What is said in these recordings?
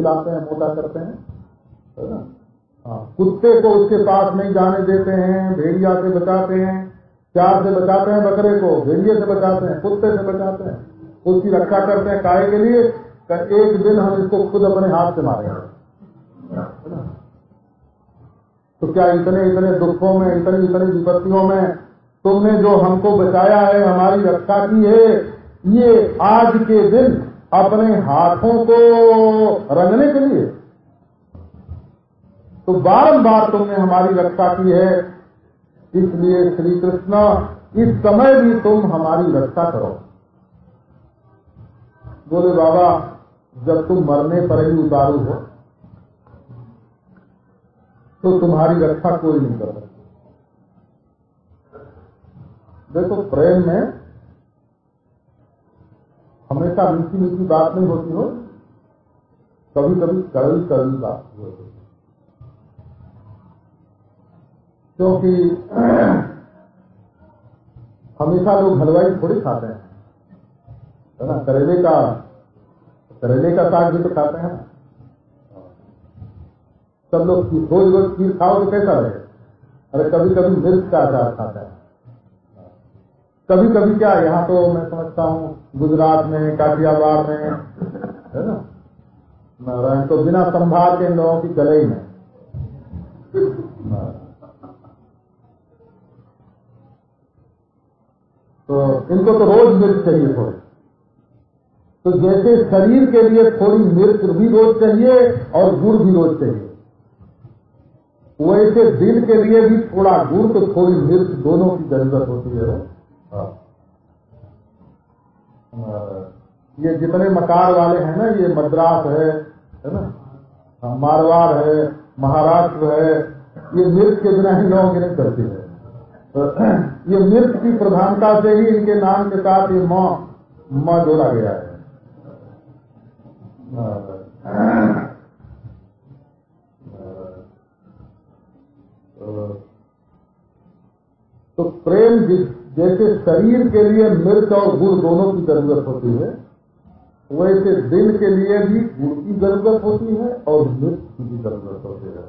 खिलाते हैं मोटा करते हैं। है ना? हाँ, कुत्ते को उसके पास नहीं जाने देते हैं भेड़िया से बचाते हैं चार से बचाते हैं बकरे को भेड़िए से बचाते हैं कुत्ते से बचाते हैं। उसकी रक्षा करते हैं काय के लिए? एक दिन हम इसको खुद अपने हाथ से मारेंगे। तो क्या इतने इतने दुखों में इतनी इतनी विपत्तियों में तुमने जो हमको बचाया है हमारी रक्षा की है ये आज के दिन अपने हाथों को रंगने के लिए। तो बारंबार तुमने हमारी रक्षा की है। इसलिए श्री कृष्ण इस समय भी तुम हमारी रक्षा करो। बोले, बाबा, जब तुम मरने पर ही उतारू हो तो तुम्हारी रक्षा कोई नहीं कर सकता। देखो, प्रेम में हमेशा मीठी मीठी बात नहीं होती हो कभी कभी कड़वी कड़वी बात होती क्योंकि हमेशा लोग हलवाई थोड़ी खाते हैं, है ना? करेले का करेले का साग भी तो खाते हैं सब लोग रोज रोज खीर खाओ तो कैसा रहे? अरे कभी कभी मिर्च का अचार खाता है। कभी कभी क्या, यहाँ तो मैं समझता हूँ गुजरात में काठियावाड़ में, है ना? नारायण तो बिना संभाल के इन लोगों की चले ही नहीं तो इनको तो रोज मिर्च चाहिए थोड़ी। तो जैसे शरीर के लिए थोड़ी मिर्च भी रोज चाहिए और गुड़ भी रोज चाहिए। वैसे दिल के लिए भी थोड़ा गुड़ तो थोड़ी मिर्च दोनों की ज़रूरत होती है हाँ। ये जितने मकार वाले हैं ना ये मद्रास है है ना? हाँ, मारवाड़ है महाराष्ट्र है ये मिर्च के बिना ही लोगों की नहीं करती है। तो ये मिर्च की प्रधानता से ही इनके नाम के साथ ये माँ माँ जोड़ा गया है। तो प्रेम जैसे शरीर के लिए मिर्च और गुड़ दोनों की ज़रूरत होती है, वैसे दिल के लिए भी गुड़ की ज़रूरत होती है और मिर्च की भी ज़रूरत होती है।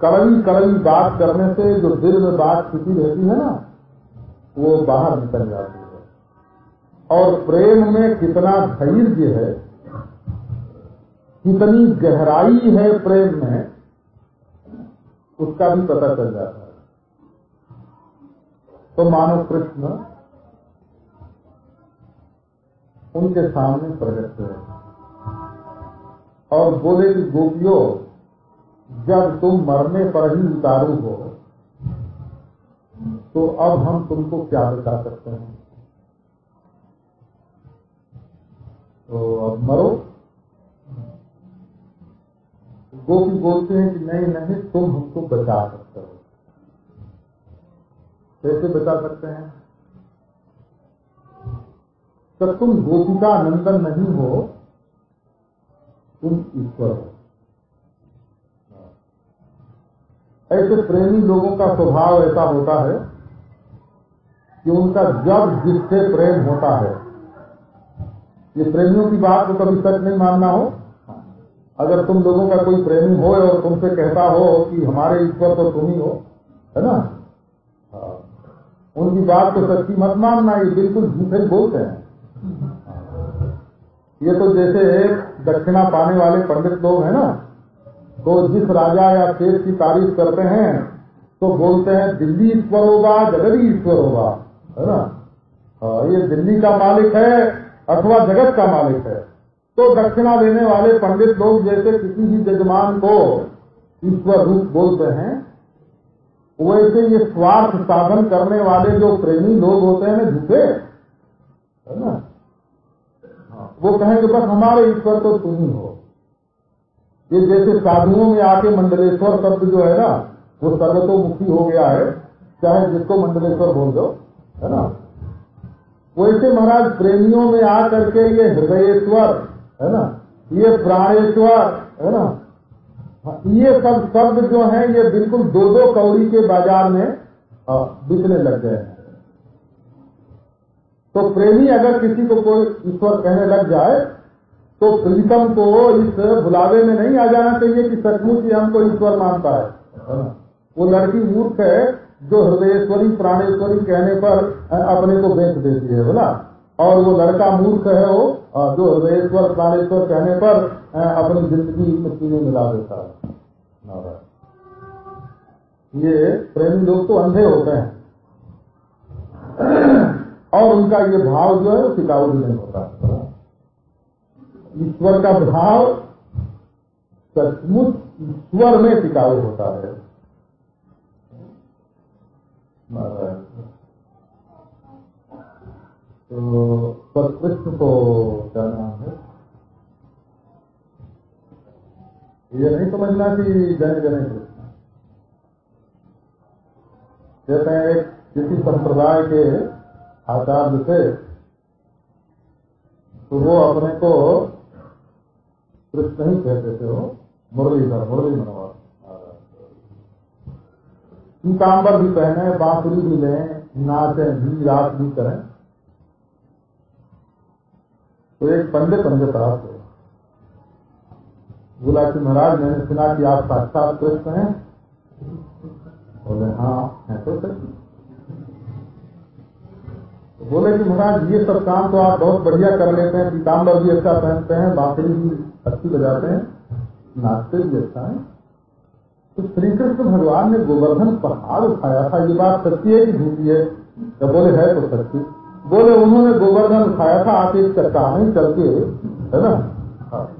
कड़वी कड़वी बात करने से जो दिल में बात छिपी रहती है ना, वो बाहर निकल जाती है। और प्रेम में कितना धैर्य है, कितनी गहराई है प्रेम में, उसका भी पता चल जाता है। तो मानो कृष्ण उनके सामने प्रकट हुए। और बोले कि, गोपियों, जब तुम मरने पर ही उतारू हो तो अब हम तुमको क्या बता सकते हैं? तो अब मरो। गोपी बोलते हैं कि, नहीं नहीं, तुम हमको बचा सकते हो। कैसे बचा सकते हैं? तो तुम गोपिका नंदन नहीं हो, तुम ईश्वर हो। ऐसे प्रेमी लोगों का स्वभाव ऐसा होता है कि उनका जब जिससे प्रेम होता है। ये प्रेमियों की बात को कभी सच नहीं मानना हो। अगर तुम लोगों का कोई प्रेमी हो और तुमसे कहता हो कि हमारे ईश्वर तो तुम ही हो, है ना। उनकी बात को सच्ची मत मानना ये बिल्कुल झूठे बोलते हैं। ये तो जैसे दक्षिणा पाने वाले पंडित लोग हैं ना तो जिस राजा या शेष की तारीफ़ करते हैं तो बोलते हैं दिल्ली ईश्वर होगा जगदी ईश्वर होगा है ना? हाँ, ये दिल्ली का मालिक है अथवा जगत का मालिक है। तो दक्षिणा देने वाले पंडित लोग जैसे किसी भी जजमान को ईश्वर रूप बोलते हैं वैसे ये स्वार्थ साधन करने वाले जो प्रेमी लोग होते हैं ना झूठे है ना? वो कहेंगे बस हमारे ईश्वर तो तुम ही हो। ये जैसे साधुओं में आके मंडलेश्वर शब्द जो है ना वो सर्वतोमुखी हो गया है चाहे जिसको मंडलेश्वर बोल दो है ना? वैसे महाराज प्रेमियों में आकर के ये हृदयेश्वर है ना? ये प्राणेश्वर है ना? हाँ, ये सब शब्द जो हैं, ये बिल्कुल दो दो कौड़ी के बाज़ार में बिकने लग गए हैं। तो प्रेमी अगर किसी को कोई ईश्वर कहने लग जाए तो प्रीतम को इस बुलावे में नहीं आ जाना चाहिए कि सचमुच ही हमको ईश्वर मानता है वो लड़की मूर्ख है, जो हृदयेश्वरी, प्राणेश्वरी कहने पर अपने को बेच देती है, बोला? और वो लड़का मूर्ख है, वो जो हृदयेश्वर, प्राणेश्वर कहने पर अपनी ज़िंदगी मिट्टी में मिला देता है। ये प्रेमी लोग तो अंधे होते हैं। और उनका ये भाव जो है टिकाऊ भी नहीं होता। ईश्वर का भाव सचमुच ईश्वर में टिकाऊ होता है। तो कृष्ण को नाम है। ये नहीं समझना कि जन जन कृष्ण कहते हैं किसी संप्रदाय के आचार्य थे तो वो अपने को कृष्ण ही कहते थे वो, मुरलीधर, मुरली मनोहर। भी पहने, बांसुरी भी लें, नाचे भी रात भी करें। तो एक पंडित पास थे बोला कि महाराज, मैंने सुना कि आप साक्षात कृष्ण हैं। बोले हाँ है। तो सर बोले कि महाराज, ये सब काम तो आप बहुत बढ़िया कर लेते हैं पीताम्बर भी अच्छा पहनते हैं, बांसुरी भी अच्छी बजाते हैं, नाचते भी अच्छा है। तो श्री कृष्ण भगवान ने गोवर्धन पहाड़ उठाया था, ये बात सच्ची है कि झूठी है? तो बोले, है तो सच्ची। बोले उन्होंने गोवर्धन उठाया था आप एक चक्का में चल के है। ना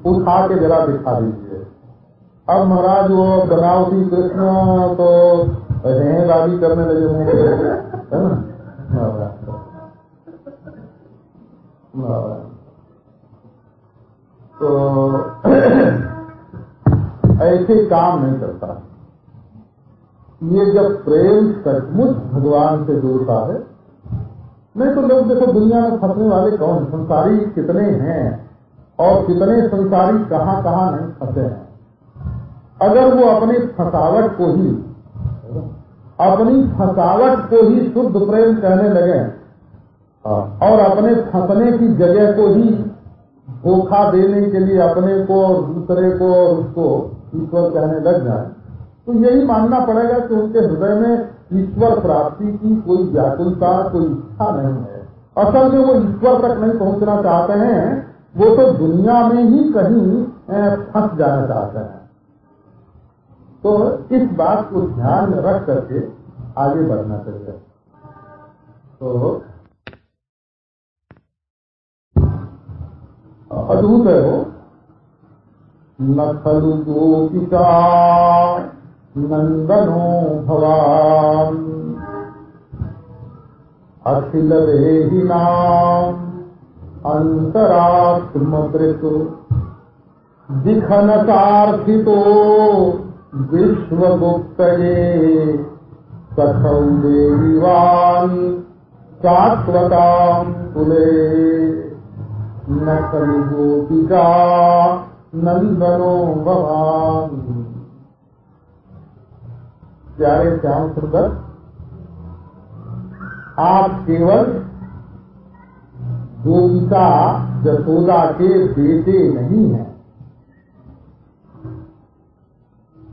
उठा के जरा दिखा दीजिए। अब महाराज वो बनावटी कृष्ण तो दादी करने लगे होंगे है ना? तो ऐसे काम नहीं करता। ये जब प्रेम सचमुच भगवान से जुड़ता है नहीं तो लोग देखो दुनिया में फंसने वाले कौन? संसारी कितने हैं? और कितने संसारी कहाँ कहाँ नहीं फंसे हैं? अगर वो अपनी फसावट को ही, अपनी फसावट को ही शुद्ध प्रेम कहने लगे, और अपने फंसने की जगह को ही धोखा देने के लिए अपने को और दूसरे को और उसको ईश्वर कहने लग जाए तो यही मानना पड़ेगा कि उनके हृदय में ईश्वर प्राप्ति की कोई व्याकुलता कोई इच्छा नहीं है असल में वो ईश्वर तक नहीं पहुँचना चाहते हैं वो तो दुनिया में ही कहीं फंस जाना चाहते हैं तो इस बात को ध्यान रख करके आगे बढ़ना चाहिए तो अद्भुत है वो न गोपिका नंदनो भवान। अखिल नाम अंतरात्मकृत दिखन सार्थितो विश्वगुप्त कथौ देवान शाश्वताम तुले नकली गोपिका नंदनो भगवान प्यारे श्याम सुंदर, आप केवल गोपिका जसोदा के बेटे नहीं हैं।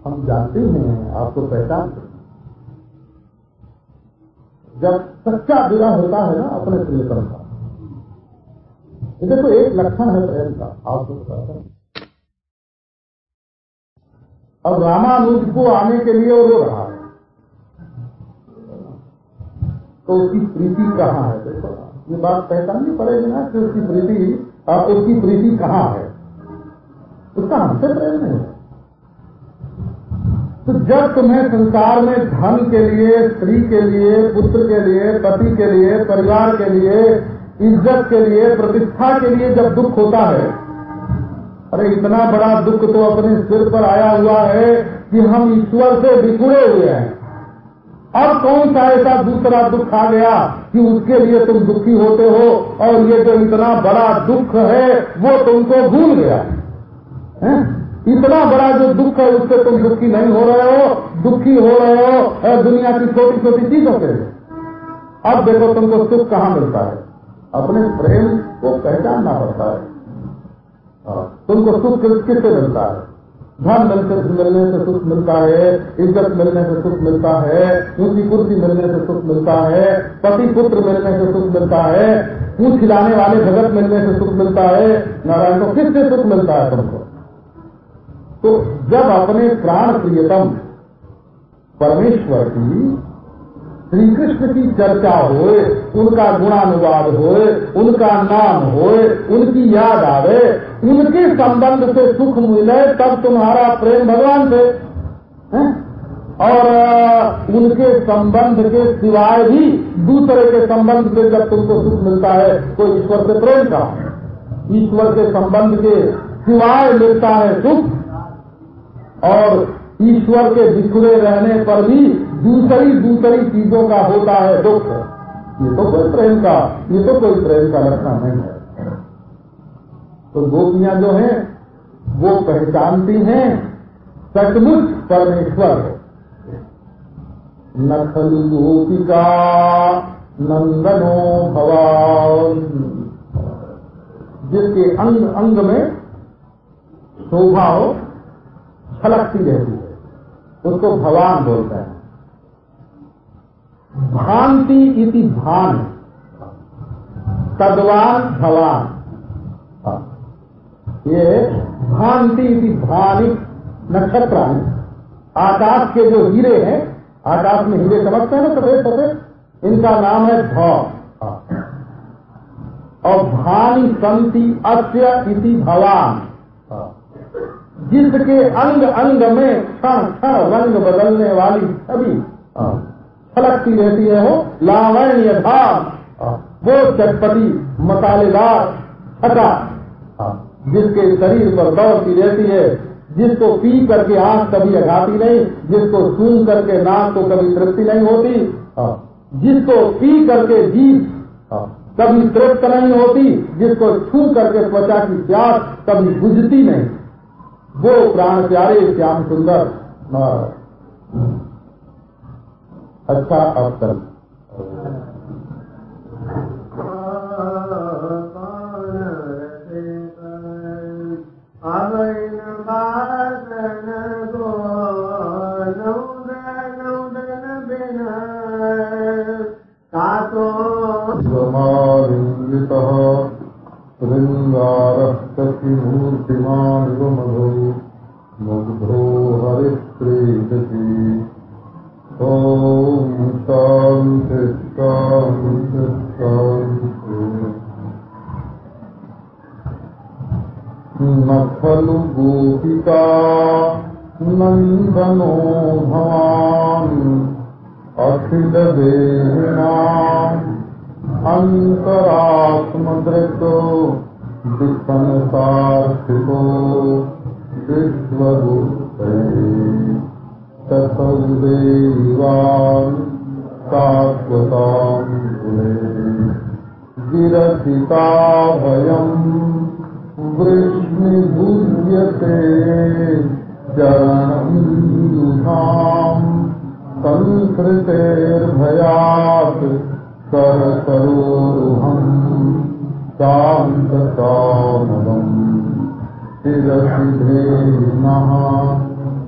हम जानते हैं आपको पहचानते जब सच्चा विवाह होता है ना, अपने प्रियतम का देखो, एक लक्षण है प्रेम का आपको अब रामानुज को आने के लिए वो रो रहा है तो उसकी प्रीति कहाँ है? देखो, ये बात पहचाननी पड़ेगी ना कि उसकी प्रीति उसकी प्रीति कहाँ है? उसका हमसे प्रेम नहीं है। तो जब तुम्हें संसार में धन के लिए, स्त्री के लिए, पुत्र के लिए, पति के लिए, परिवार के लिए, इज़्ज़त के लिए, प्रतिष्ठा के लिए जब दुख होता है, अरे इतना बड़ा दुख तो अपने सिर पर आया हुआ है कि हम ईश्वर से बिछुड़े हुए हैं। अब कौन सा ऐसा दूसरा दुख आ गया कि उसके लिए तुम दुखी होते हो और ये जो इतना बड़ा दुख है वो तुमको भूल गया? है? इतना बड़ा जो दुख है उससे तुम दुखी नहीं हो रहे हो दुखी हो रहे हो दुनिया की छोटी छोटी चीज़ों से। अब देखो तुमको सुख कहाँ मिलता है। अपने प्रेम को पहचानना पड़ता है। हाँ, तुमको सुख किससे मिलता है? धन मिलते मिलने से सुख मिलता है, इज़्ज़त मिलने से सुख मिलता है, ऊँची कुर्सी मिलने से सुख मिलता है, पति पुत्र मिलने से सुख मिलता है पूछ खिलाने वाले जगत मिलने से सुख मिलता है, नारायण को किससे सुख मिलता है तुमको? तो जब अपने प्राण प्रियतम परमेश्वर की श्री कृष्ण की चर्चा होए, उनका गुणानुवाद होए, उनका नाम होए, उनकी याद आवे, उनके संबंध से सुख मिले, तब तुम्हारा प्रेम भगवान से है? और उनके संबंध के सिवाय भी दूसरे के संबंध से जब तुमको सुख मिलता है तो ईश्वर से प्रेम का ईश्वर के संबंध के सिवाय मिलता है सुख, और ईश्वर के बिखरे रहने पर भी दूसरी दूसरी चीज़ों का होता है दुख। ये तो कोई प्रेम का, ये तो कोई प्रेम का लक्षण नहीं है। तो गोपियाँ जो हैं, वो पहचानती हैं, सचमुच परमेश्वर नखल गोपिका नंदनो भवान। जिसके अंग अंग में शोभा हो, छलकती रहती है। उसको भगवान बोलता हैं। भांति इति भान। तद्वान भवान। ये भांति इति भानी नक्षत्र आकाश के जो हीरे हैं, आकाश में हीरे समझते हैं ना सफ़ेद सफ़ेद? इनका नाम है भ और भानी संति अस्य इति भवान। जिसके अंग अंग में क्षण क्षण रंग बदलने वाली छवि। फलकती रहती है वो लावण्य धाम। वो चटपटी मसालेदार छटा जिसके शरीर पर दौड़ती रहती है जिसको पी करके आँख कभी अघाती नहीं जिसको सूंघ करके नाक को कभी तृप्ति नहीं होती जिसको पी करके जीव कभी तृप्त नहीं होती जिसको छू करके त्वचा की प्यास कभी बुझती नहीं। वो प्राण प्यारे श्याम सुंदर अच्छा अवसर समालिङ्गितः शृङ्गारः मूर्तिमानिव मधु मुग्धो हरिप्रीतति ॐ शान्ति शान्ति शान्ति न खलु गोपिका नन्दनो भवान् अखिलदेहिनाम् अन्तरात्मदृतो विसंसार्थितो विश्वरूपे सेवा विरचिताभयम् वृष्णिभुज्यते चरणम् युधाम् संस्कृतेर्भयात् करसरोरुहम् साम् निरसिधे नः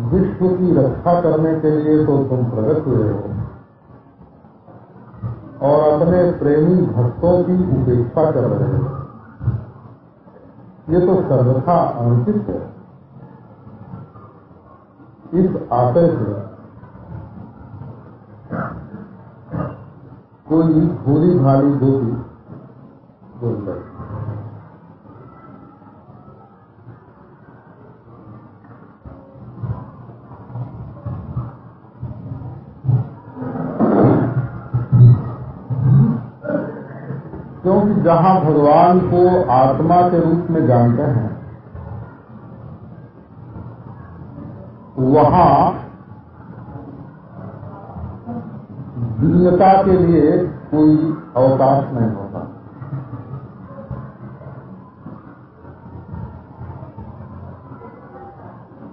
विश्व की रक्षा करने के लिए तो तुम प्रगट हुए हो। और अपने प्रेमी भक्तों की उपेक्षा कर रहे हो। ये तो सर्वथा अनुचित है। इस आशय से कोई भूरी भारी गोपी बोल रही क्योंकि जहाँ भगवान को आत्मा के रूप में जानते हैं, वहाँ दिव्यता के लिए कोई अवकाश नहीं होता।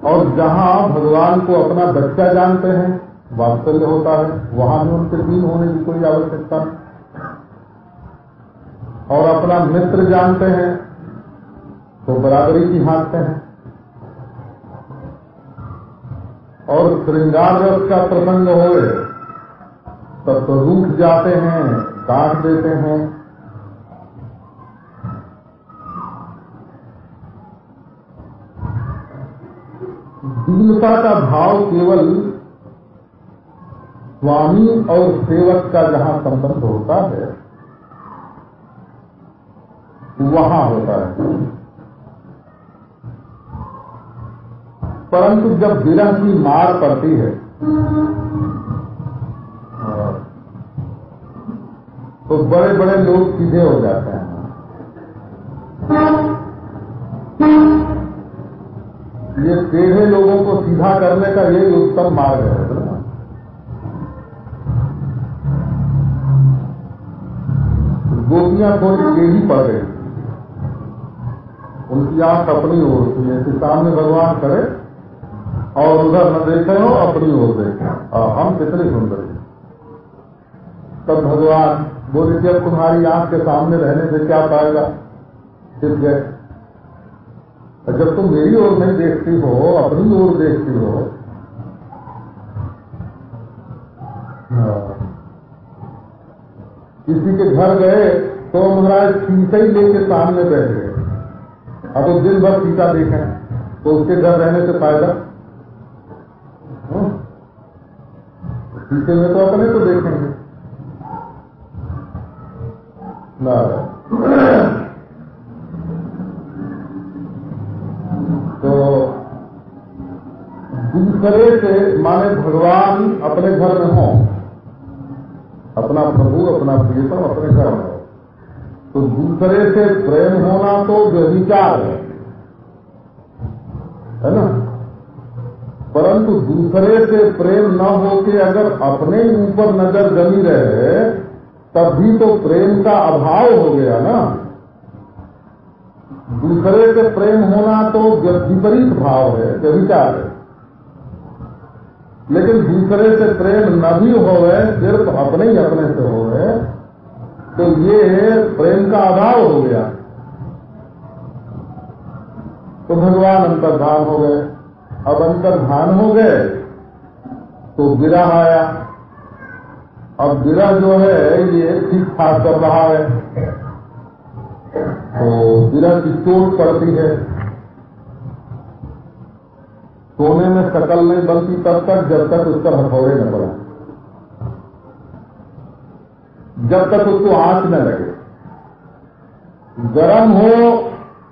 और जहाँ भगवान को अपना बच्चा जानते हैं, वात्सल्य होता है, वहाँ भी उनके दीन होने की कोई आवश्यकता नहीं। और अपना मित्र जानते हैं तो बराबरी की हाँकते हैं। और श्रृंगार रस का प्रसंग हो, तब तो रूठ जाते हैं काट देते हैं। दीनता का भाव केवल स्वामी और सेवक का जहाँ संबंध होता है वहाँ होता है। परंतु जब विरह की मार पड़ती है तो बड़े बड़े लोग सीधे हो जाते हैं। ये टेढ़े लोगों को सीधा करने का यही उत्तम मार्ग है गोपियाँ थोड़ी टेढ़ी पड़ गई। उनकी आँख अपनी ओर थी ऐसे सामने भगवान करे और उधर न देखे हो, अपनी ओर देखे। हम कितने सुंदर हैं। तब भगवान बोले, जब तुम्हारी आँख के सामने रहने से क्या पाएगा सिर्फ़ गए जब तुम मेरी ओर नहीं देखती हो, अपनी ओर देखती हो हाँ। किसी के घर गए तो महाराज ही लेके सामने बैठ। अब तो दिन भर सीता देखें तो उसके घर रहने से फ़ायदा? हाँ। शीशे में तो अपने तो देखेंगे। तो दूसरे से माने भगवान अपने घर में हो, अपना प्रभु, अपना प्रियतम अपने घर में हो तो दूसरे से प्रेम होना तो व्यविचार है। है ना? परंतु दूसरे से प्रेम न होके अगर अपने ऊपर नज़र जमी रहे तब भी तो प्रेम का अभाव हो गया ना। दूसरे से प्रेम होना तो विपरीत भाव है व्यविचार है। लेकिन दूसरे से प्रेम न भी होवे, सिर्फ़ अपने ही अपने से होवे तो ये प्रेम का अभाव हो गया। तो भगवान अंतर्धान हो गए। अब अंतर्धान हो गए तो विरह आया। अब विरह जो है, ये ठीक ठाक कर रहा है। तो विरह की चोट पड़ती है। सोने में शकल नहीं बनती तब तक जब तक उस पर हथौड़े न पड़े। जब तक उसको आँच न लगे। गरम हो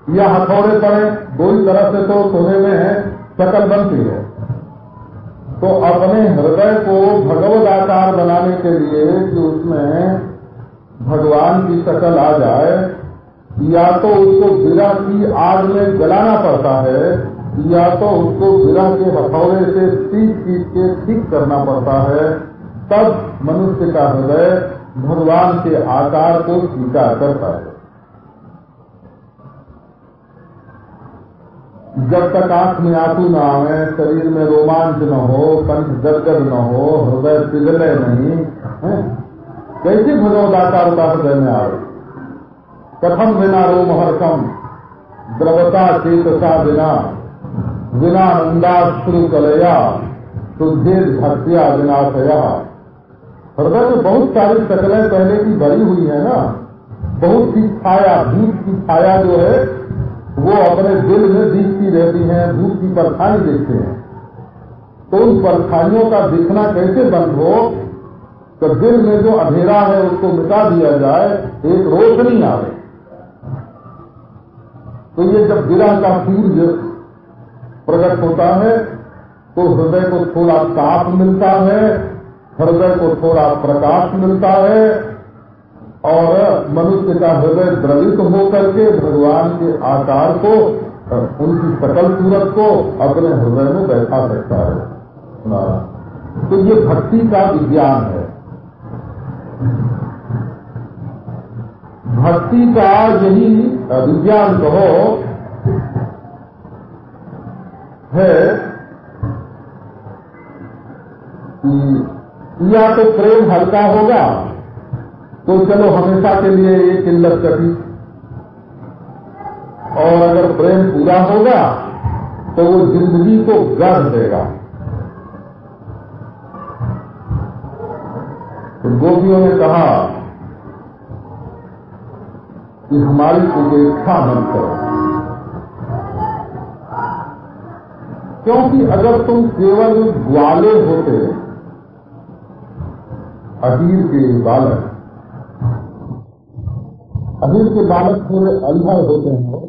या हथौड़े पड़े, दो ही तरह से तो सोने में है, शकल बनती है। तो अपने हृदय को भगवत आकार बनाने के लिए कि उसमें भगवान की शकल आ जाए, या तो उसको विरह की आग में जलाना पड़ता है, या तो उसको विरह के हथौड़े से सीख सीख के ठीक करना पड़ता है, तब मनुष्य का हृदय भगवान के आकार को स्वीकार करता है। जब तक आँख में आँसू न आवे शरीर में रोमांच न हो, कंठ गदगद न हो, हृदय पिघले नहीं कैसे भगवत आकार का हृदय में आवे कथम बिना रोम रोमहर्षम, द्रवता चेतसा बिना बिना अंदाज नंदाश्रु कलया शुद्धेद भक्तिया विनाशया। हृदय में बहुत सारी शकलें पहले की भरी हुई है ना। बहुत सी छाया धूप की छाया जो है, वो अपने दिल में दिखती रहती है धूप की परछाई देखते हैं। तो उन परछाइयों का दिखना कैसे बंद हो? तो दिल में जो अंधेरा है, उसको मिटा दिया जाए, एक रोशनी आवे। तो ये जब विरह का सूर्य प्रकट होता है तो हृदय को थोड़ा ताप मिलता है हृदय को थोड़ा प्रकाश मिलता है और मनुष्य का हृदय द्रवित होकर के भगवान के आकार को, उनकी सकल सूरत को अपने हृदय में बैठा सकता है। तो ये भक्ति का विज्ञान है। भक्ति का यही विज्ञान कहो है कि या तो प्रेम हल्का होगा तो चलो हमेशा के लिए ये किल्लत कटी और अगर प्रेम पूरा होगा तो वो ज़िंदगी को गढ़ देगा। तो गोपियों ने कहा कि हमारी उपेक्षा मत करो। क्योंकि अगर तुम केवल ग्वाले होते अहीर के बालक। अहीर के बालक थोड़े अंधा होते हैं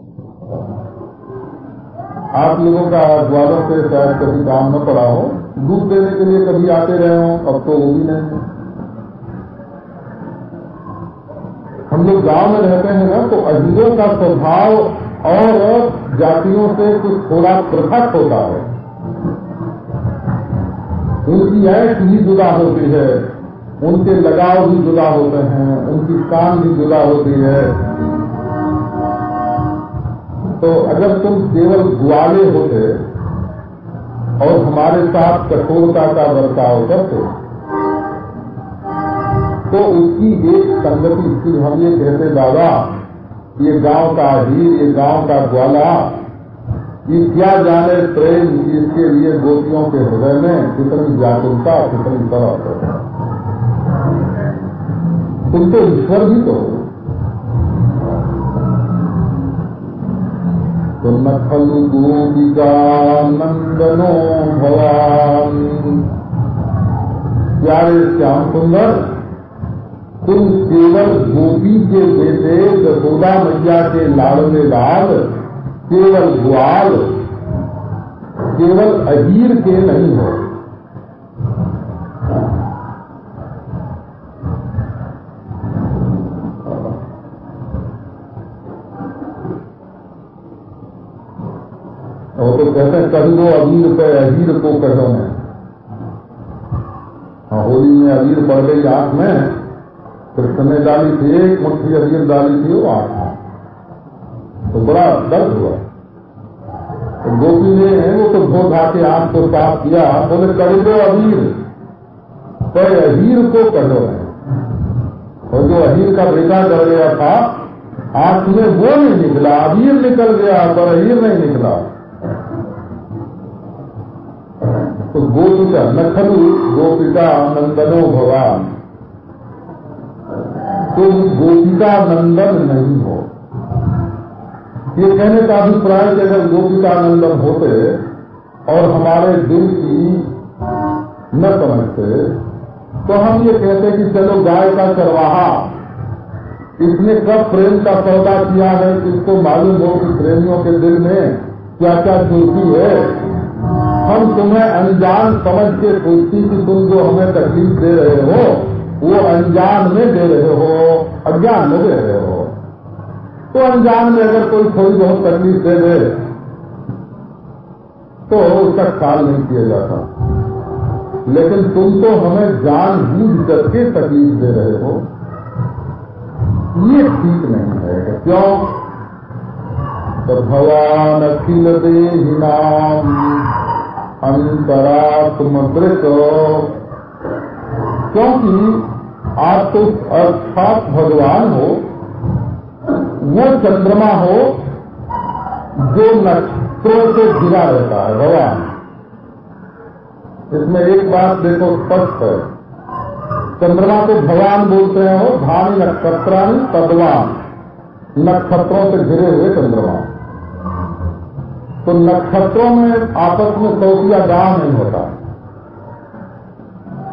आप लोगों का ग्वालों से शायद कभी काम न पड़ा हो। दूध देने के लिए कभी आते रहे हो, अब तो वो भी नहीं। हम लोग गाँव में रहते हैं ना तो अजीरों का स्वभाव और जातियों से कुछ थोड़ा पृथक होता है। उनकी ऐश भी जुदा होती है। उनके लगाव भी जुदा होते हैं, उनकी काम भी जुदा होती है। तो अगर तुम केवल ग्वाले होते और हमारे साथ कठोरता का बर्ताव करते तो उसकी एक संगति थी हम ये कहते दादा ये गाँव का हीर ये गाँव का ग्वाला, ये क्या जाने प्रेम इसके लिए गोपियों के हृदय में कितनी जागरूकता कितनी तरह तुम तो ईश्वर भी तो तो न खलु गोपिका नंदनो भवान। प्यारे श्याम सुंदर, तुम केवल गोपी के बेटे यशोदा मैया के लाल केवल ग्वाल केवल अहीर के नहीं हो और तो कहते हैं दो अबीर पे अहीर को कहो है। हाँ होली में अबीर पड़ गई आँख में कृष्ण ने डाली थी, एक मुट्ठी अबीर डाली थी, वो आँख में। तो बड़ा दर्द हुआ। तो गोपी ने, वो तो धो धा के आँख को साफ़ किया, बोले कर दो अबीर पर अहीर को कहो है। और जो अहीर का बेटा कर गया था, आँख में वो नहीं निकला अबीर निकल गया, पर अहीर नहीं निकला। तो गोपिका नखलु गोपिका नंदनो भगवान तुम गोपिका नंदन नहीं हो। ये कहने का अभिप्राय कि अगर गोपिका नंदन होते और हमारे दिल की न समझते तो हम ये कहते कि चलो गाय का चरवाहा, इसने कब प्रेम का सौदा किया है, किसको मालूम हो कि प्रेमियों के दिल में क्या क्या चूती है? हम तुम्हें अनजान समझ के सोचती कि तुम जो हमें तकलीफ़ दे रहे हो, वो अनजान में दे रहे हो, अज्ञान में दे रहे हो। तो अनजान में अगर कोई थोड़ी बहुत तकलीफ़ दे दे तो उसका ख्याल नहीं किया जाता। लेकिन तुम तो हमें जान बूझ करके तकलीफ़ दे रहे हो। ये ठीक नहीं है, क्यों? तो भगवान अखिल देहिनाम अंतरात्मकृत क्योंकि आप तो अर्थात भगवान हो, वो चंद्रमा हो, जो नक्षत्रों से घिरा रहता है, भगवान। इसमें एक बात देखो स्पष्ट है। चंद्रमा को भगवान बोलते हैं हो धानी नक्षत्राणी तद्वान। नक्षत्रों से घिरे हुए चंद्रमा। तो नक्षत्रों में आपस में सौतिया गाँव नहीं होता।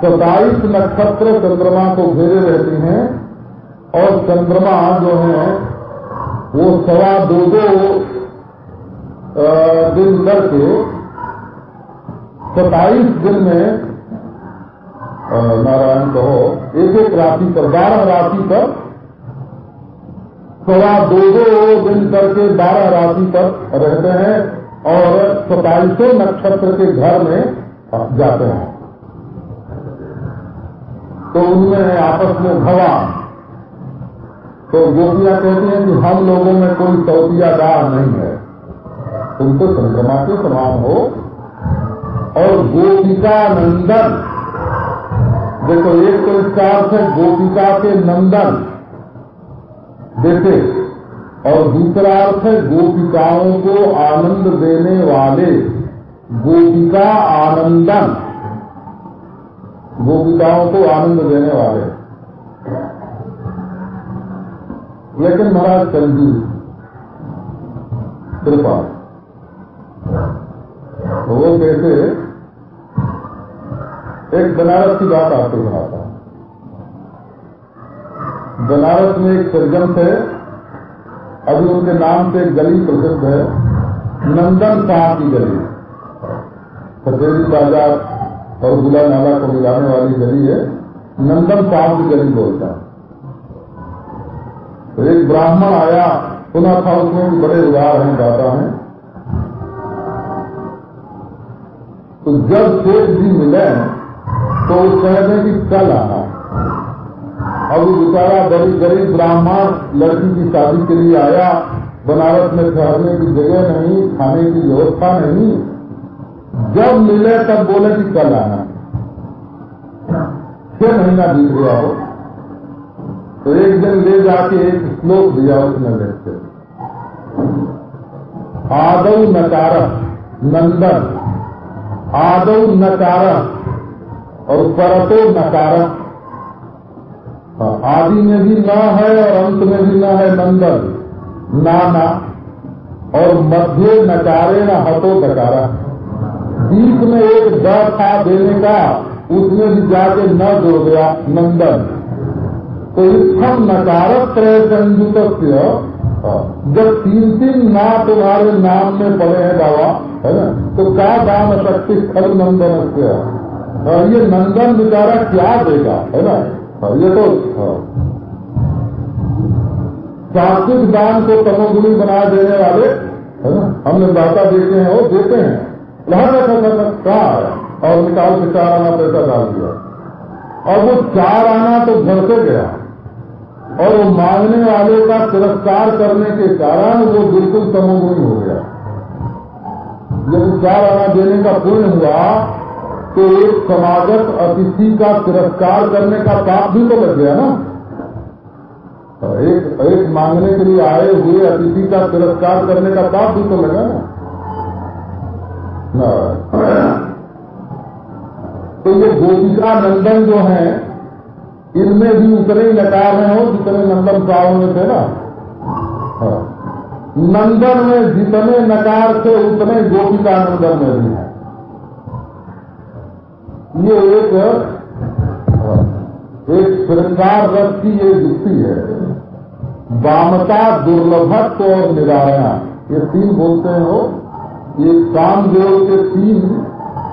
सताईस नक्षत्र चंद्रमा को घेरे रहती हैं और चंद्रमा जो है, वो सवा दो दो दिन करके सताईस दिन में नारायण कहो एक एक राशि पर, बारह राशि पर, सवा दो दो दिन करके बारह राशि पर रहते हैं। और सताइसों नक्षत्र के घर में जाते हैं। तो उनमें आपस में भवा। तो गोपियाँ कहती हैं कि हम लोगों में कोई सौतियादार नहीं है। तुम तो संक्रमा के समान हो। और गोपिका नंदन। देखो, एक तो इसका अर्थ है गोपिका के नंदन। देखे और दूसरा अर्थ है गोपिकाओं को आनंद देने वाले। गोपिका आनंदन। गोपिकाओं को आनंद देने वाले। लेकिन महाराज चंदी, कृपा। तो वो कैसे एक बनारस की बात आपको सुनाता हूँ। बनारस में एक सज्जन थे अभी उनके नाम से एक गली प्रसिद्ध है, नंदन शाह की गली। सफेदी बाज़ार और गुला नाला को मिलाने वाली गली है, नंदन शाह की गली बोलता है। तो एक ब्राह्मण आया, सुना था उसमें भी बड़े उदार हैं, दाता हैं। तो जब शेख जी मिले तो वो कहते कि कल आना। अब वो बेचारा गरीब गरीब ब्राह्मण लड़की की शादी के लिए आया, बनारस में ठहरने की जगह नहीं, खाने की व्यवस्था नहीं। जब मिले तब बोले कि कल आना। छह महीना बीत गया हो। तो एक दिन ले जाके एक श्लोक दिया उसने लिखते आदव नकार नंदन। आदव नकार और परतो नकार आदि में भी न है और अंत में भी न है नंदन। नाना और मध्य नकारे न हतो नकारा बीच में एक द था देने का, उसमें भी जाके न जोड़ गया नंदन। तो इतम नकारक संयुक्त जब तीन तीन ना तुम्हारे नाम में पड़े हैं बाबा, है ना? तो क्या दान शक्ति खल नंदन से ये नंदन बेचारा क्या देगा, है ना? ये तो सात्विक दान को तमोगुणी बना देने वाले, है ना हमने दाता देते हैं, वो देते हैं। लहर रखा कहा और निकाल के चार आना पैसा डाल दिया। और वो चार आना तो घर से गया। और वो मांगने वाले का तिरस्कार करने के कारण वो बिल्कुल तमोगुणी हो गया। जब चार आना देने का पुण्य हुआ तो एक समागत अतिथि का तिरस्कार करने का पाप भी तो लग गया ना। एक एक मांगने के लिए आए हुए अतिथि का तिरस्कार करने का पाप भी तो लगा ना। तो ये गोपिका नंदन जो है, इनमें भी उतने ही नकार हैं हो जितने नंदन साहब में थे ना। नंदन में जितने नकार थे, उतने गोपिका नंदन में भी हैं। ये एक एक श्रृंगार रथ की ये युक्ति है। वामता दुर्लभत्व और निरायणा ये तीन बोलते हो ये कामदेव के तीन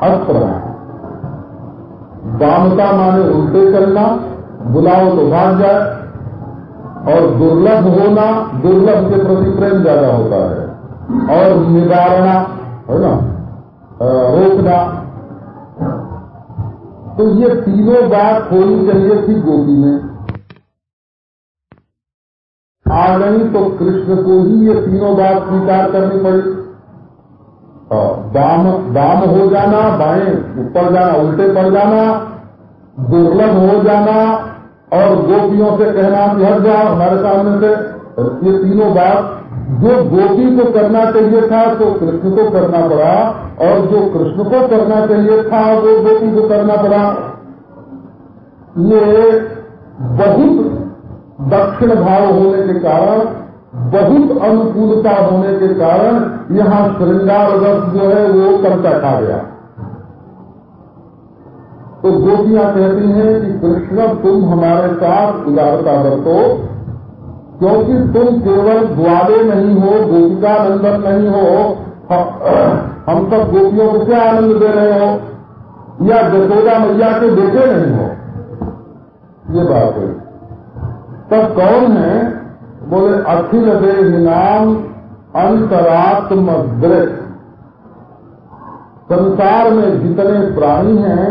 अस्त्र हैं। वामता माने उल्टे चलना, बुलाओ तो भाग जाए, और दुर्लभ होना, दुर्लभ के प्रति प्रेम ज़्यादा होता है। और निवारणा, है ना? रोकना तो ये तीनों बात होनी चाहिए थी गोपी में। आ गई तो कृष्ण को ही ये तीनों बात स्वीकार करनी पड़ी। दाम दाम हो जाना, बाएँ ऊपर जाना, उल्टे पड़ जाना, दुर्लभ हो जाना, और गोपियों से कहना कि हट जाओ हमारे सामने से। ये तीनों बात जो गोपी को करना चाहिए था तो कृष्ण को करना पड़ा, और जो कृष्ण को करना चाहिए था, वो गोपी को करना पड़ा। ये बहुत दक्षिण भाव होने के कारण, बहुत अनुकूलता होने के कारण यहाँ श्रृंगार रस जो है, वो करता खा गया। तो गोपियाँ कहती हैं कि, कृष्ण, तुम हमारे साथ उदारता बरतो क्योंकि तुम केवल द्वारे नहीं हो गोपिका नंदन नहीं हो, हम सब गोपियों को क्या आनंद दे रहे हो? या जसोदा मैया के बेटे नहीं हो? ये बात है। तब कौन है? बोले, अखिल देह नाम अंतरात्म दृढ़ संसार में जितने प्राणी हैं,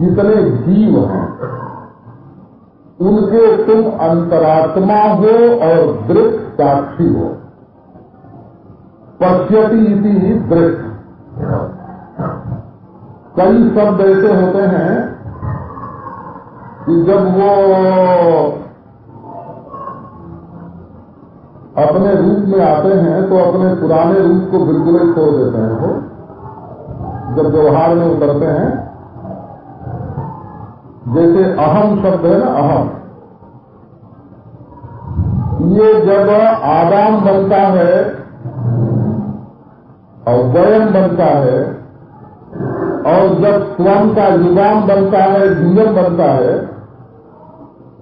जितने जीव हैं उनके तुम अंतरात्मा हो और दृढ़ साक्षी हो। पश्यति इति दृढ़ कई शब्द ऐसे होते हैं कि जब वो अपने रूप में आते हैं तो अपने पुराने रूप को बिल्कुल छोड़ देते हैं वो। जब व्यवहार में उतरते हैं जैसे अहम शब्द है ना अहम। ये जब आराम बनता है और वयम बनता है और जब स्वयं का युगाम बनता है जीवन बनता है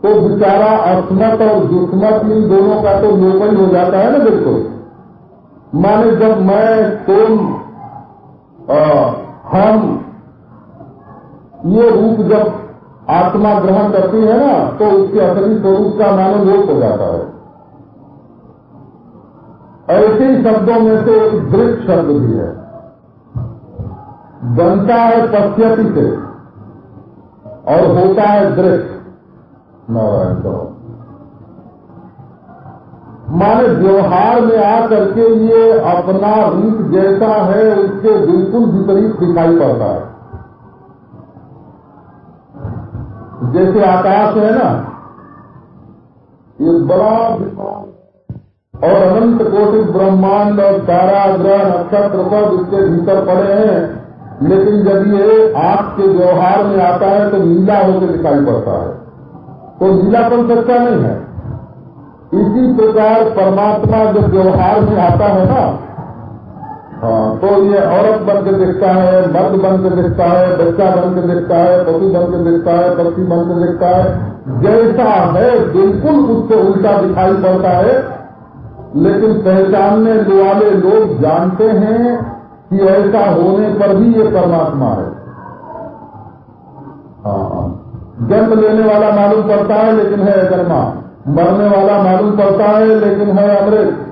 तो बेचारा अस्मत और दुस्मत इन दोनों का तो लोपन हो जाता है ना बिल्कुल। माने जब मैं तुम आ, हम ये रूप जब आत्मा ग्रहण करती है ना तो उसके असली स्वरूप का माने लोप हो जाता है। ऐसे ही शब्दों में से एक दृढ़ शब्द भी है। बनता है पश्यति से, और होता है दृढ़, नारायण करो माने व्यवहार में आकर के ये अपना रूप जैसा है, उसके बिल्कुल विपरीत दिखाई पड़ता है। जैसे आकाश है ना ये बड़ा और अनंत कोटि ब्रह्मांड और तारा ग्रह नक्षत्र पद इसके भीतर पड़े हैं, लेकिन जब ये आपके व्यवहार में आता है तो नीला होकर दिखाई पड़ता है। तो नीलापन सच्चा नहीं है। इसी प्रकार परमात्मा जब व्यवहार में आता है ना हाँ तो ये औरत बन के दिखता है, मर्द बन के दिखता है, बच्चा बन के दिखता है पशु बन के दिखता है पक्षी बन के दिखता है, जैसा है बिल्कुल उससे उल्टा दिखाई पड़ता है। लेकिन पहचानने वाले लोग जानते हैं कि ऐसा होने पर भी ये परमात्मा है। हाँ जन्म लेने वाला मालूम पड़ता है, लेकिन है अजन्मा मरने वाला मालूम पड़ता है, लेकिन है अमृत।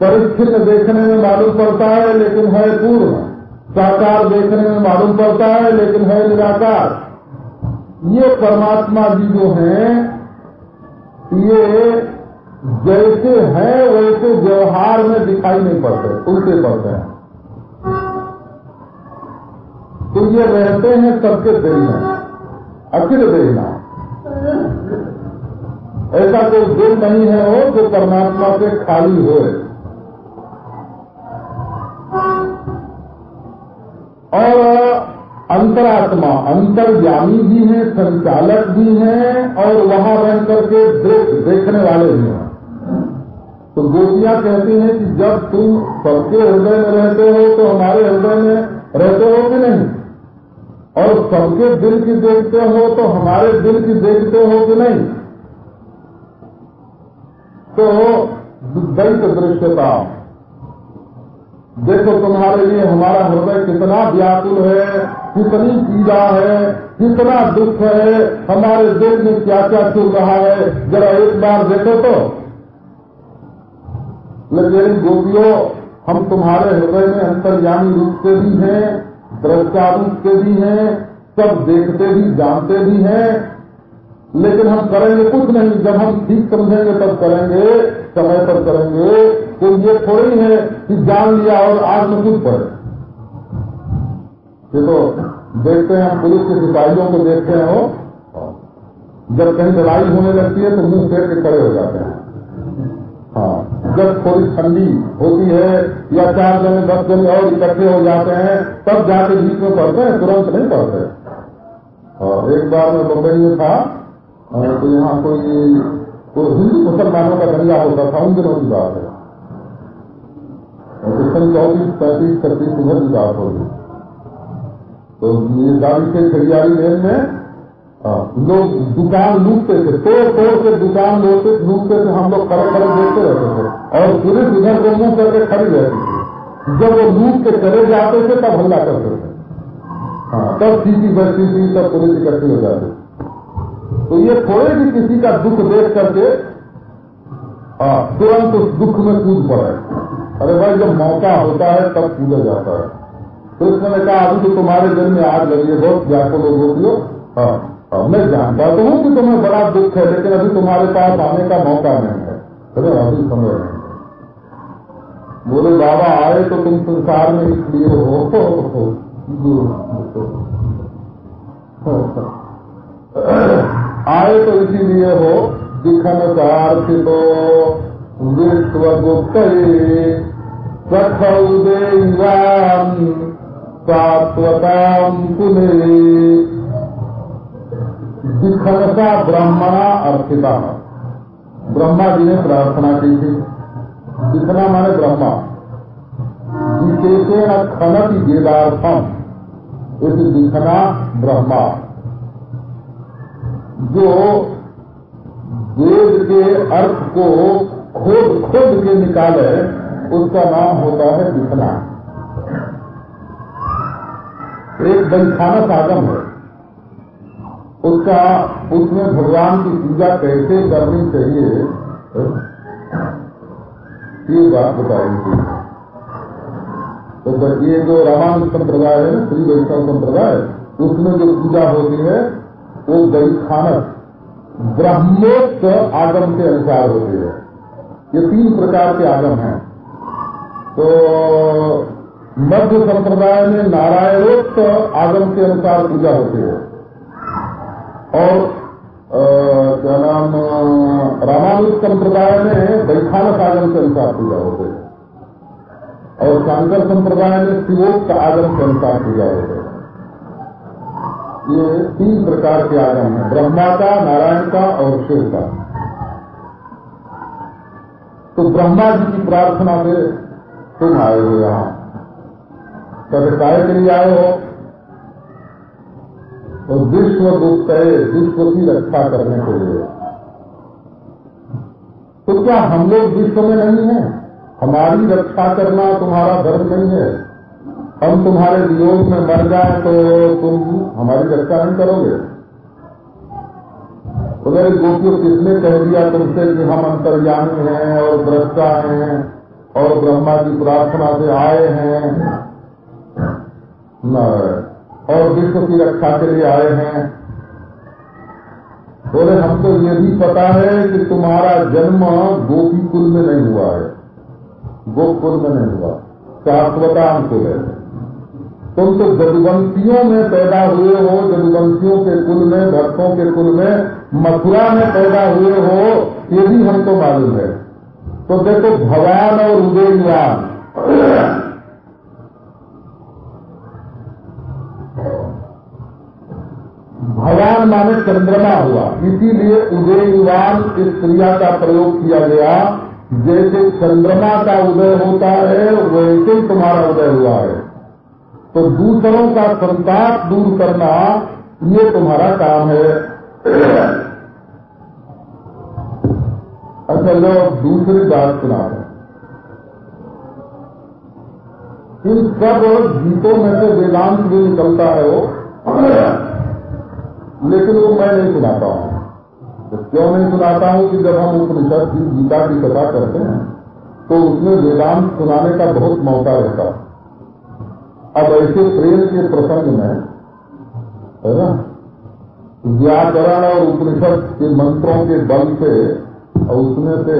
परिस्थित देखने में मालूम पड़ता है, लेकिन है पूर्ण। साकार देखने में मालूम पड़ता है, लेकिन है निराकार। ये परमात्मा जी जो हैं, ये जैसे हैं, वैसे व्यवहार में दिखाई नहीं पड़ते, उल्टे पड़ते हैं। तो ये रहते हैं सबके दिल में, अखिल देखना ऐसा कोई दिल नहीं है वो जो परमात्मा से खाली हो। और अंतरात्मा, अंतर्यामी भी हैं, संचालक भी हैं, और वहाँ रह करके देख, देखने वाले भी हैं। तो गोपियाँ कहती हैं कि जब तुम सबके हृदय में रहते हो तो हमारे हृदय में रहते हो कि नहीं? और सबके दिल की देखते हो तो हमारे दिल की देखते हो कि नहीं? तो दैत दृश्यता। देखो तुम्हारे लिए हमारा हृदय कितना व्याकुल है, कितनी पीड़ा है, कितना दुख है, हमारे दिल में क्या क्या चल रहा है, जरा एक बार देखो तो। लेकिन गोपियों, हम तुम्हारे हृदय में अंतर्यामी रूप से भी हैं दृष्टा रूप से भी हैं, सब देखते भी, जानते भी हैं। लेकिन हम करेंगे कुछ नहीं, जब हम ठीक समझेंगे तब करेंगे, समय पर करेंगे। तो ये थोड़ी है कि जान लिया और आज में पड़े। ये तो देखते हैं, पुलिस के सिपाहियों को देखते हैं वो। जब कहीं लड़ाई होने लगती है तो मुँह फेर के खड़े हो जाते हैं। हाँ जब थोड़ी ठंडी होती है या चार जने, दस जने और इकट्ठे हो जाते हैं, तब जाके बीच में पढ़ते हैं, तुरंत नहीं पढ़ते। और एक बार मैं बम्बई में था तो यहाँ कोई तो हिंदू मुसलमानों का दंगा होता था, उन दिनों की बात है। सन चौबीस, पैंतीस, छत्तीस उधर की बात होगी। तो ये गाड़ी से खड़ियाली लेन में लोग दुकान लूटते थे, तोड़ तोड़ के दुकान लूटते लूटते थे, हम लोग खड़े खड़े देखते रहते थे। और पुलिस इधर को मुँह करके खड़ी रहती थी। जब वो लूट के चले जाते थे, तब हमला करते थे। हाँ तब सीटी बचती थी, तब पुलिस इकट्ठी हो जाती तो ये थोड़े भी किसी का दुख देख करके तुरंत उस दुख में कूद पड़े। अरे भाई, जब मौका होता है, तब पूजा जाता है। तो उसने कहा, अभी तो तुम्हारे दिल में आग लगी है बहुत व्याकुल लोग होती हो हाँ मैं जानता तो हूँ कि तुम्हें बड़ा दुख है, लेकिन अभी तुम्हारे पास आने का मौका नहीं है। अरे अभी समय नहीं बोले, बाबा, आए तो तुम संसार में इसलिए हो। आए तो इसीलिए हो, दिखन प्रार्थितो विश्व गुप्त कुले। दिखनसा ब्रह्मणा अर्थिता ब्रह्मा जी ने प्रार्थना की थी दिखना माने ब्रह्मा। विशेषण खनति वेदार्थम। इस दिखना ब्रह्मा। जो वेद के अर्थ को खोद खोद के निकाले उसका नाम होता है दिखना एक बंखानस आगम है। उसका, उसमें भगवान की पूजा कैसे करनी चाहिए, ये बात बताएँगे। तो ये जो रामानुज संप्रदाय है, श्री वैष्णव संप्रदाय, उसमें जो पूजा होती है, वो दैखानस ब्रह्मोक्त आगम के अनुसार होती है। ये तीन प्रकार के आगम हैं। तो मध्य संप्रदाय में नारायणोक्त आगम के अनुसार पूजा होती है। और क्या नाम, रामानुज संप्रदाय में वैखानक आगम के अनुसार पूजा होते है। और शांकर संप्रदाय में शिवोक्त आगम के अनुसार पूजा होते है। ये तीन प्रकार के आगम हैं ब्रह्मा का नारायण का और शिव का तो ब्रह्मा जी की प्रार्थना से तुम आए हो। यहाँ कभी काय के लिए आए हो तो विश्व गुप्त विश्व की रक्षा करने के लिए। तो क्या हम लोग विश्व में नहीं है? हमारी रक्षा करना तुम्हारा धर्म नहीं है। हम तुम्हारे वियोग में मर जाए तो तुम हमारी रक्षा नहीं करोगे। उधर गोपियों किसने कह दिया तुमसे कि हम अंतर्यामी हैं और दृष्टा हैं। और ब्रह्मा की प्रार्थना से आए हैं। और विश्व की रक्षा के लिए आए हैं। बोले, हमको ये भी पता है कि तुम्हारा जन्म गोपी कुल में नहीं हुआ है। गोकुल में नहीं हुआ। शाश्वतान कुल है। तुम तो जदुवंशियों में पैदा हुए हो। जदुवंशियों के कुल में, भक्तों के कुल में, मथुरा में पैदा हुए हो। ये भी हमको मालूम है। तो देखो भगवान और उदयवान भगवान माने चंद्रमा हुआ। इसीलिए उदयवान इस क्रिया का प्रयोग किया गया। जैसे चंद्रमा का उदय होता है, वैसे ही तुम्हारा उदय हुआ है। तो दूसरों का संताप दूर करना, ये तुम्हारा काम है। अच्छा लो दूसरी बात सुना इन सब गीतों में से वेदांत भी निकलता है वो लेकिन वो मैं नहीं सुनाता हूँ। तो क्यों नहीं सुनाता हूँ कि जब हम उपनिषद की गीता की कथा करते हैं तो उसमें वेदांत सुनाने का बहुत मौका रहता है। अब ऐसे प्रेम के प्रसंग में, है ना, व्याकरण और उपनिषद के मंत्रों के बल से और उसमें से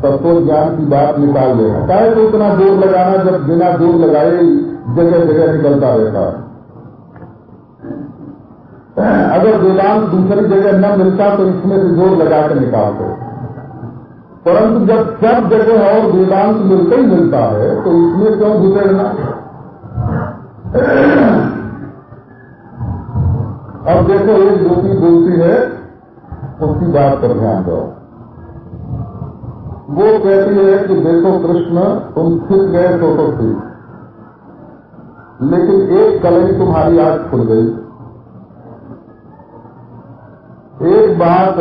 तत्व ज्ञान की बात निकाल लेना चाहे तो इतना ज़ोर लगाना, जब बिना ज़ोर लगाए जगह जगह निकलता रहता। अगर वेदांत दूसरी जगह न मिलता तो इसमें से ज़ोर लगा कर निकालते। परंतु जब सब जगह और वेदांत मिलते ही मिलता है तो इसमें क्यों गुजरना? अब देखो, एक गोपी बोलती है, उसकी बात पर ध्यान दो। वो कहती है कि देखो कृष्ण, तुम छिप गए तो तो ठीक लेकिन एक कलई तुम्हारी आज खुल गई। एक बात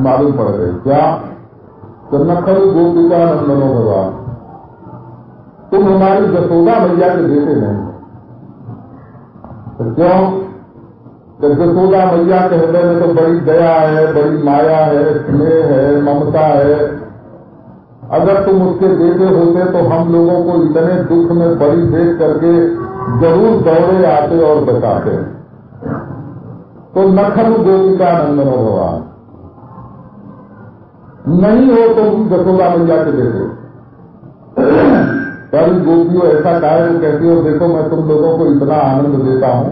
मालूम पड़ गई, क्या? तो नखल गोपिका नंदनो भगवान, तुम हमारी जसोदा मैया के बेटे नहीं तो क्यों? तो जसोदा मैया के हृदय में तो बड़ी दया है, बड़ी माया है, स्नेह है, ममता है अगर तुम उसके बेटे होते तो हम लोगों को इतने दुख में बड़ी देख करके ज़रूर दौड़े आते और बचाते। तो नखन गोपिका नंदन भगवान। नहीं हो तो जसोदा मैया के बेटे। पर गोपियों ऐसा कार्य कहती हो, देखो, मैं तुम लोगों को इतना आनंद देता हूँ।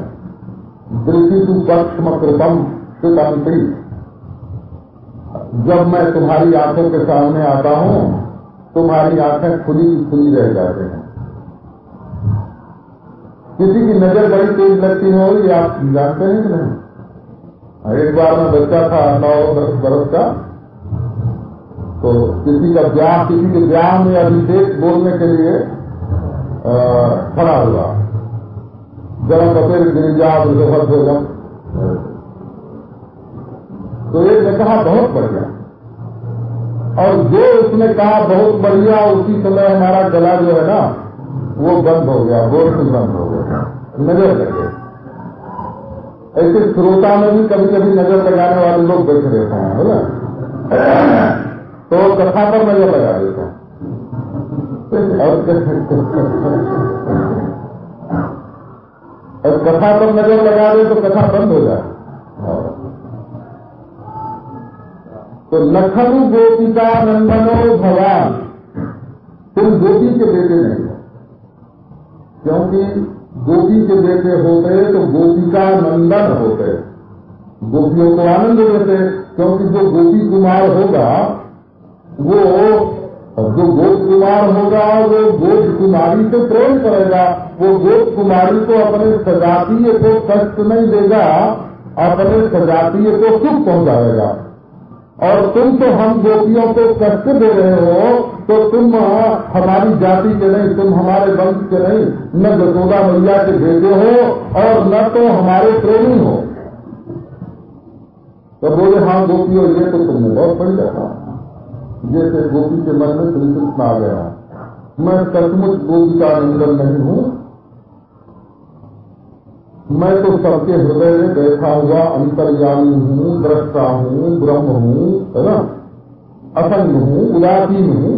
दृष्टि तू पक्षम कृपम सुतंत्री जब मैं तुम्हारी आँखों के सामने आता हूँ तुम्हारी आँखें खुली खुली रह जाते हैं। किसी की नज़र बड़ी तेज लगती हो, ये आप जानते हैं कि नहीं? एक बार मैं बच्चा था, नौ दस बरस का तो किसी का ब्याह किसी के ब्याह में अभिषेक बोलने के लिए खड़ा हुआ। जरा बपेर गिरिजा मुजफ्फर तो एक ने कहा, बहुत बढ़िया। और जो उसने कहा बहुत बढ़िया, उसी समय हमारा गला जो है ना, वो बंद हो गया बोल बंद हो गया। नज़र लगे ऐसे श्रोता में भी कभी कभी नज़र लगाने वाले लोग बैठ रहते हैं बोला तो कथा पर नज़र लगा देते हैं। और कथा पर नज़र लगा दे तो कथा बंद हो जाए तो लखनु गोपिका नंदनो भगवान तुम गोपी के बेटे नहीं हो। क्योंकि गोपी के बेटे होते तो गोपिका नंदन होते गोपियों को आनंद देते क्योंकि जो गोपी कुमार होगा, वो जो गोप कुमार होगा, वो गोप कुमारी से प्रेम करेगा। वो गोप कुमारी को अपने सजातीय को कष्ट नहीं देगा, अपने सजातीय को सुख पहुंचाएगा। और तुम तो हम गोपियों को कष्ट दे रहे हो तो तुम हमारी जाति के नहीं, तुम हमारे वंश के नहीं, न जसोदा मैया के बेटे हो और न तो हमारे प्रेमी हो। तो बोले हाँ गोपियों, ये तो तुमने बहुत बढ़िया था। जैसे गोपी के मन में श्री कृष्ण आ गया। मैं सचमुच गोपी का नंदन नहीं हूँ। मैं तो सबके हृदय में बैठा हुआ अंतर्यामी हूँ, दृष्टा हूँ, ब्रह्म हूँ, है ना? असंग हूँ उदासीन हूँ।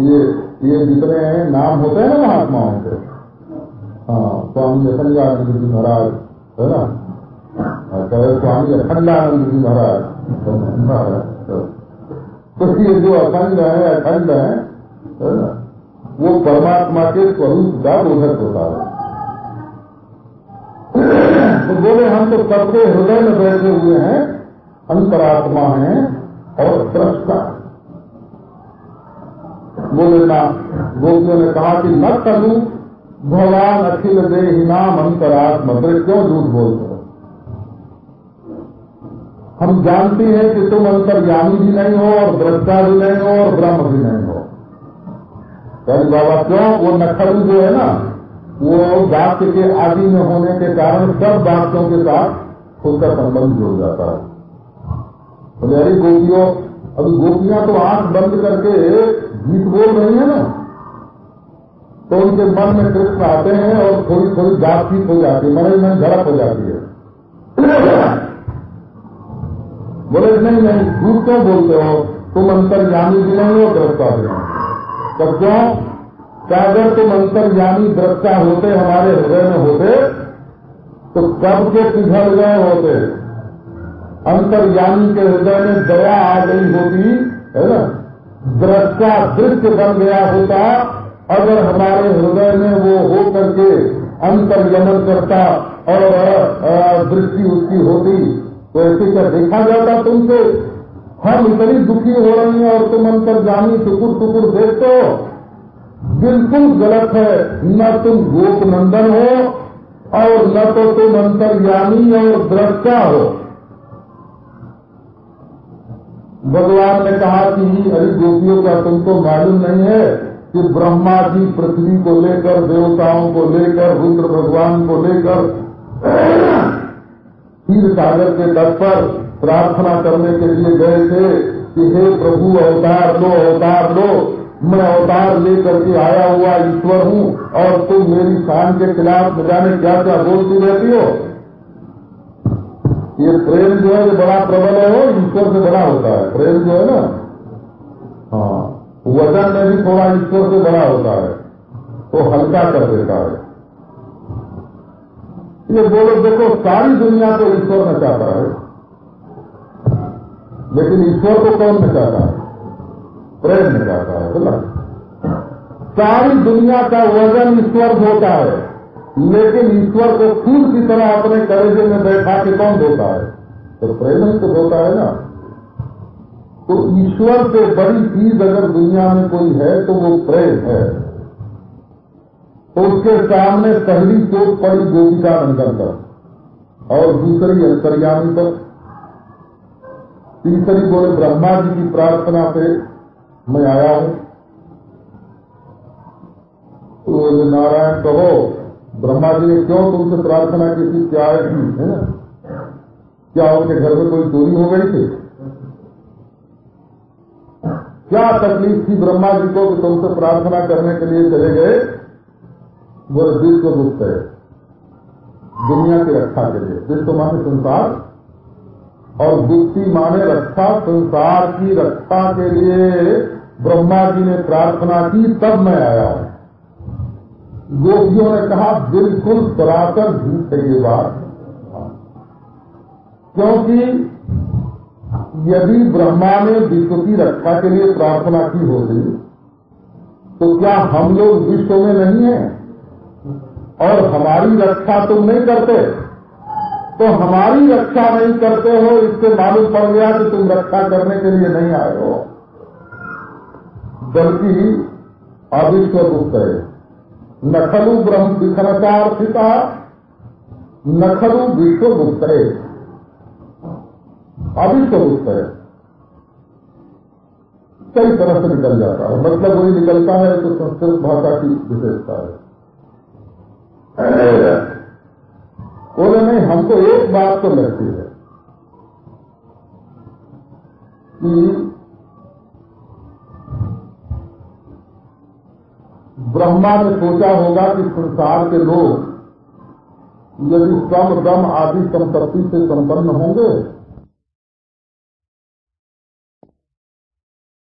ये ये जितने नाम होते हैं ना महात्माओं के। हाँ स्वामी अखंडानंद जी महाराज, है ना? कहे स्वामी अखंडानंद जी महाराज। तो ये जो अखंड है अखंड है है ना? वो परमात्मा के स्वरूप का बोधक होता है। तो बोले, हम तो सबके हृदय में बैठे हुए हैं, अंतरात्मा हैं और दृष्टा बोले, ना, गोपियों ने कहा कि न कलू, भगवान अखिल देही नाम अंतरात्मा क्यों झूठ बोलते हो? हम जानते हैं कि तुम अंतर्यामी भी नहीं हो और दृष्टा भी नहीं हो और ब्रह्म भी नहीं हो यानी बाबा क्यों? वो नखरू जो है ना, वो वाक्य के आदि में होने के कारण सब वाक्यों के साथ उसका संबंध जुड़ जाता है। बोले, अरे गोपियों, अभी गोपियाँ तो आँख बंद करके गीत बोल रही है ना तो उनके मन में कृष्ण आते हैं और थोड़ी थोड़ी बातचीत हो जाती है, मन में झड़प हो जाती है। बोले, नहीं नहीं, झूठ क्यों बोलते हो? तुम अंतर्यामी भी नहीं हो दृष्टा भी नहीं तो क्यों? अगर तुम अंतर्यामी दृष्टा होते, हमारे हृदय में होते तो कब के पिघल गए होते? अंतर्यामी के हृदय में दया आ गई होती, है ना? दृष्टा दृश्य बन गया होता, अगर हमारे हृदय में वो हो करके अंतर्यमन करता और दृष्टि उसकी होती तो ऐसे क्या देखा जाता तुमसे? हम इतनी दुखी हो रही हैं और तुम अंतर जानी टुकुर टुकुर देखते हो। बिल्कुल गलत है। न तुम गोप नंदन हो और न तो तुम अंतर्यामी और दृष्टा हो। भगवान ने कहा कि अरे गोपियों का तुमको मालूम नहीं है कि ब्रह्मा जी पृथ्वी को लेकर, देवताओं को लेकर, रुद्र भगवान को लेकर क्षीर सागर के तट पर प्रार्थना करने के लिए गए थे कि हे प्रभु, अवतार लो अवतार लो। मैं अवतार लेकर के आया हुआ ईश्वर हूँ और तुम मेरी शान के खिलाफ न जाने क्या क्या बोलती रहती हो। ये प्रेम जो है बड़ा प्रबल है, वो ईश्वर से बड़ा होता है। प्रेम जो है ना? हाँ वज़न में भी थोड़ा ईश्वर से बड़ा होता है तो हल्का कर देता है। ये बोलो, देखो, सारी दुनिया को ईश्वर में चाहता है। लेकिन ईश्वर को कौन नचाता है? प्रेम नचाता है बोला सारी दुनिया का वज़न ईश्वर होता है, लेकिन ईश्वर को फूल की तरह अपने कलेजे में बैठा के कौन धोता है? तो प्रेम ही तो होता है ना। तो ईश्वर से बड़ी चीज़ अगर दुनिया में कोई है तो वो प्रेम है। उसके सामने पहली चोट पड़ी गोपिका नंदन पर और दूसरी अंतर्यामी पर। तीसरी बोले, ब्रह्मा जी की प्रार्थना से मैं आया हूँ। तो नारायण कहो, ब्रह्मा जी ने क्यों तुमसे प्रार्थना की थी? क्या है? ना? क्या उनके घर में कोई चोरी हो गई थी? क्या तकलीफ़ थी ब्रह्मा जी को कि तुमसे प्रार्थना करने के लिए चले गए? बोले विश्व गुप्त है। दुनिया की रक्षा के लिए। विश्व माने संसार और गुप्ती माने रक्षा, संसार की रक्षा के लिए ब्रह्मा जी ने प्रार्थना की, तब मैं आया हूँ। गोपियों ने कहा, बिल्कुल सरासर झूठ है ये बात। क्योंकि यदि ब्रह्मा ने विश्व की रक्षा के लिए प्रार्थना की होती तो क्या हम लोग विश्व में नहीं है? और हमारी रक्षा तुम नहीं करते? तो हमारी रक्षा नहीं करते हो, इससे मालूम पड़ गया कि तुम रक्षा करने के लिए नहीं आए हो। बल्कि अविश्व गुप्त है। नखलु ब्रह्म विखरतार्थिता नखलु विश्व गुप्त है। अविश्व गुप्त है। कई तरह से निकल जाता है। मतलब वही निकलता है तो संस्कृत भाषा की विशेषता है। बोले, नहीं, हमको एक बात तो लगती है। कि ब्रह्मा ने सोचा होगा कि संसार के लोग यदि कम दम आदि संपत्ति से संपन्न होंगे